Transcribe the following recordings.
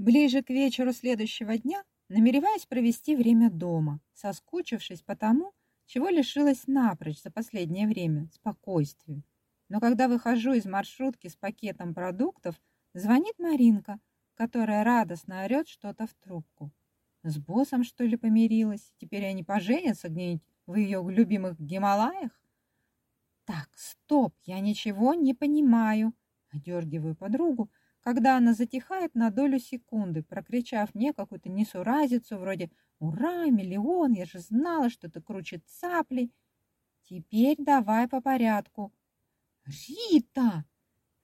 Ближе к вечеру следующего дня намереваюсь провести время дома, соскучившись по тому, чего лишилась напрочь за последнее время – спокойствию. Но когда выхожу из маршрутки с пакетом продуктов, звонит Маринка, которая радостно орет что-то в трубку. С боссом, что ли, помирилась? Теперь они поженятся где-нибудь в ее любимых Гималаях? Так, стоп, я ничего не понимаю. Одергиваю подругу, когда она затихает на долю секунды, прокричав мне какую-то несуразицу вроде «Ура, миллион, я же знала, что это круче цапли!» «Теперь давай по порядку». «Рита!»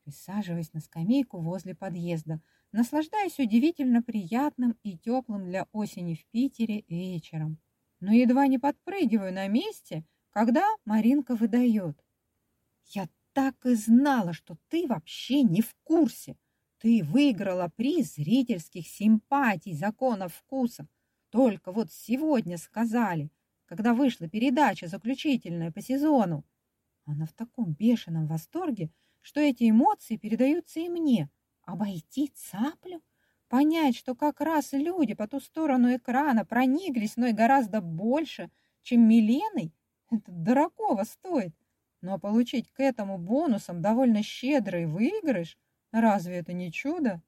Присаживаясь на скамейку возле подъезда, наслаждаясь удивительно приятным и теплым для осени в Питере вечером. Но едва не подпрыгиваю на месте, когда Маринка выдает. «Я так и знала, что ты вообще не в курсе!» Ты выиграла приз зрительских симпатий законов вкуса. Только вот сегодня сказали, когда вышла передача заключительная по сезону. Она в таком бешеном восторге, что эти эмоции передаются и мне. Обойти цаплю? Понять, что как раз люди по ту сторону экрана прониклись мной гораздо больше, чем Миленой, это дорогого стоит. Но получить к этому бонусом довольно щедрый выигрыш Разве это не чудо?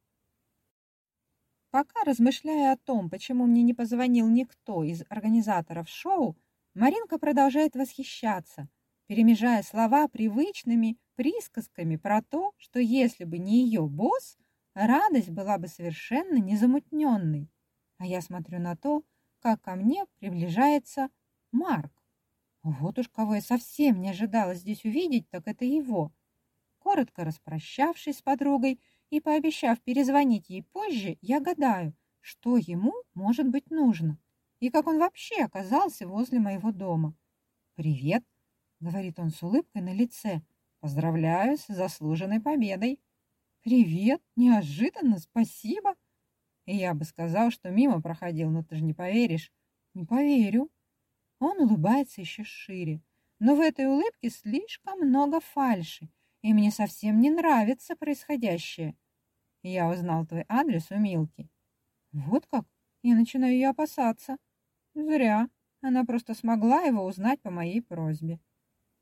Пока размышляя о том, почему мне не позвонил никто из организаторов шоу, Маринка продолжает восхищаться, перемежая слова привычными присказками про то, что если бы не ее босс, радость была бы совершенно незамутненной. А я смотрю на то, как ко мне приближается Марк. Вот уж кого я совсем не ожидала здесь увидеть, так это его. Коротко распрощавшись с подругой и пообещав перезвонить ей позже, я гадаю, что ему может быть нужно и как он вообще оказался возле моего дома. «Привет», — говорит он с улыбкой на лице, — «поздравляю с заслуженной победой». «Привет, неожиданно, спасибо». И я бы сказал, что мимо проходил, но ты же не поверишь. Не поверю. Он улыбается еще шире, но в этой улыбке слишком много фальши, и мне совсем не нравится происходящее. Я узнал твой адрес у Милки. Вот как? Я начинаю ее опасаться. Зря. Она просто смогла его узнать по моей просьбе.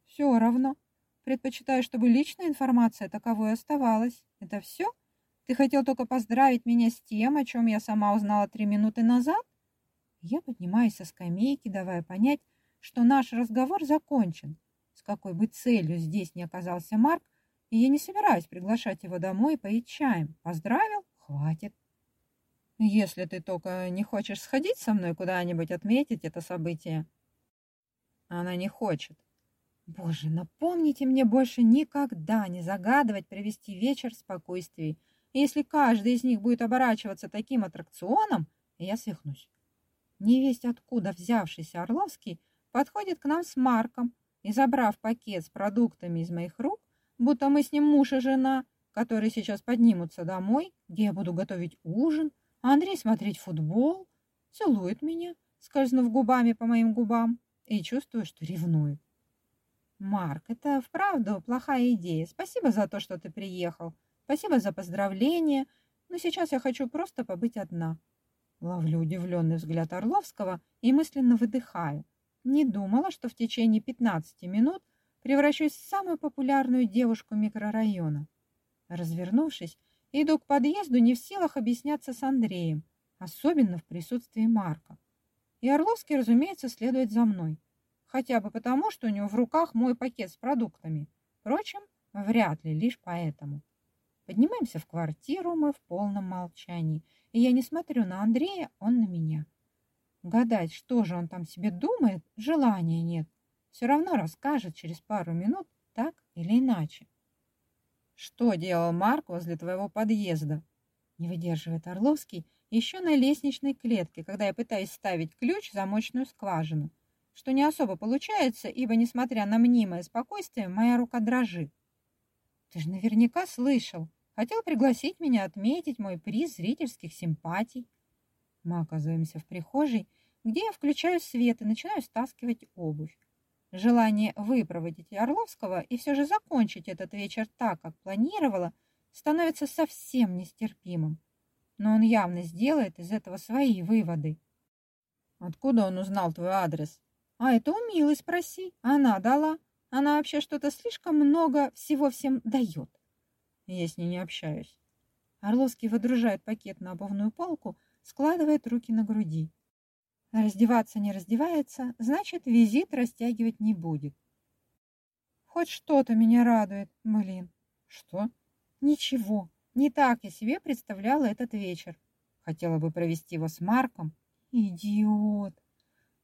Все равно. Предпочитаю, чтобы личная информация таковой оставалась. Это все? Ты хотел только поздравить меня с тем, о чем я сама узнала три минуты назад? Я поднимаюсь со скамейки, давая понять, что наш разговор закончен какой бы целью здесь не оказался Марк, и я не собираюсь приглашать его домой и поить чаем. Поздравил? Хватит. Если ты только не хочешь сходить со мной куда-нибудь отметить это событие. Она не хочет. Боже, напомните мне больше никогда не загадывать провести вечер в спокойствии. если каждый из них будет оборачиваться таким аттракционом, я свихнусь. Невесть откуда взявшийся Орловский подходит к нам с Марком, и, забрав пакет с продуктами из моих рук, будто мы с ним муж и жена, которые сейчас поднимутся домой, где я буду готовить ужин, а Андрей смотреть футбол, целует меня, скользнув губами по моим губам, и чувствую, что ревнует. «Марк, это вправду плохая идея. Спасибо за то, что ты приехал. Спасибо за поздравление. Но сейчас я хочу просто побыть одна». Ловлю удивленный взгляд Орловского и мысленно выдыхаю – не думала, что в течение 15 минут превращусь в самую популярную девушку микрорайона. Развернувшись, иду к подъезду не в силах объясняться с Андреем, особенно в присутствии Марка. И Орловский, разумеется, следует за мной. Хотя бы потому, что у него в руках мой пакет с продуктами. Впрочем, вряд ли лишь поэтому. Поднимаемся в квартиру мы в полном молчании, и я не смотрю на Андрея, он на меня. Гадать, что же он там себе думает, желания нет. Все равно расскажет через пару минут, так или иначе. Что делал Марк возле твоего подъезда? Не выдерживает Орловский еще на лестничной клетке, когда я пытаюсь ставить ключ в замочную скважину, что не особо получается, ибо, несмотря на мнимое спокойствие, моя рука дрожит. Ты же наверняка слышал. Хотел пригласить меня отметить мой приз зрительских симпатий. Мы оказываемся в прихожей, где я включаю свет и начинаю стаскивать обувь. Желание выпроводить Орловского и все же закончить этот вечер так, как планировала, становится совсем нестерпимым. но он явно сделает из этого свои выводы. Откуда он узнал твой адрес? А это у Милы спроси. Она дала. Она вообще что-то слишком много всего всем дает. Я с ней не общаюсь. Орловский выдружает пакет на обувную полку, складывает руки на груди. Раздеваться не раздевается, значит, визит растягивать не будет. Хоть что-то меня радует, блин. Что? Ничего. Не так я себе представляла этот вечер. Хотела бы провести его с Марком. Идиот.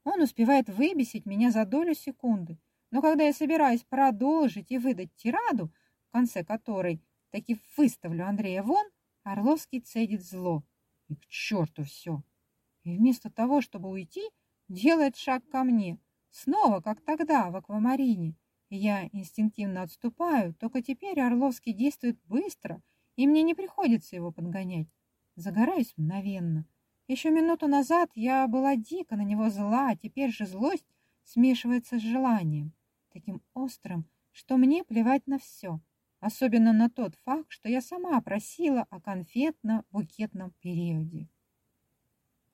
Он успевает выбесить меня за долю секунды. Но когда я собираюсь продолжить и выдать тираду, в конце которой таки выставлю Андрея вон, Орловский цедит зло. И к черту все. И вместо того, чтобы уйти, делает шаг ко мне. Снова, как тогда, в аквамарине. Я инстинктивно отступаю, только теперь Орловский действует быстро, и мне не приходится его подгонять. Загораюсь мгновенно. Еще минуту назад я была дико на него зла, а теперь же злость смешивается с желанием, таким острым, что мне плевать на все, особенно на тот факт, что я сама просила о конфетно-букетном периоде.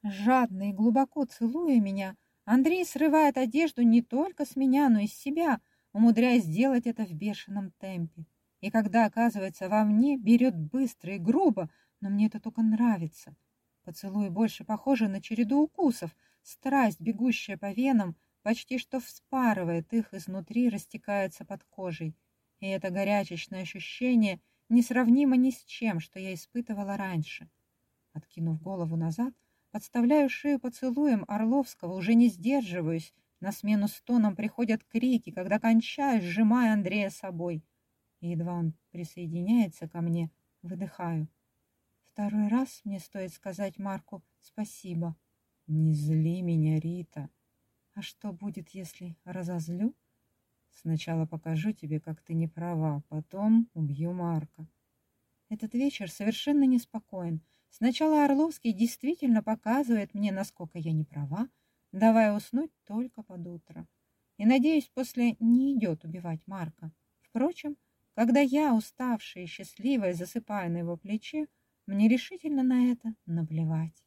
Жадно и глубоко целуя меня, Андрей срывает одежду не только с меня, но и с себя, умудряясь сделать это в бешеном темпе. И когда оказывается во мне, берет быстро и грубо, но мне это только нравится. Поцелуй больше похожи на череду укусов, страсть, бегущая по венам, почти что вспарывает их изнутри, растекается под кожей. И это горячечное ощущение несравнимо ни с чем, что я испытывала раньше. Откинув голову назад, подставляю шею поцелуем Орловского, уже не сдерживаюсь, на смену стонам приходят крики, когда кончаю, сжимая Андрея собой. И едва он присоединяется ко мне, выдыхаю. Второй раз мне стоит сказать Марку спасибо. Не зли меня, Рита. А что будет, если разозлю? Сначала покажу тебе, как ты не права, потом убью Марка. Этот вечер совершенно неспокоен. Сначала Орловский действительно показывает мне, насколько я не права, давая уснуть только под утро. И, надеюсь, после не идет убивать Марка. Впрочем, когда я, уставшая и счастливая, засыпаю на его плече, мне решительно на это наплевать.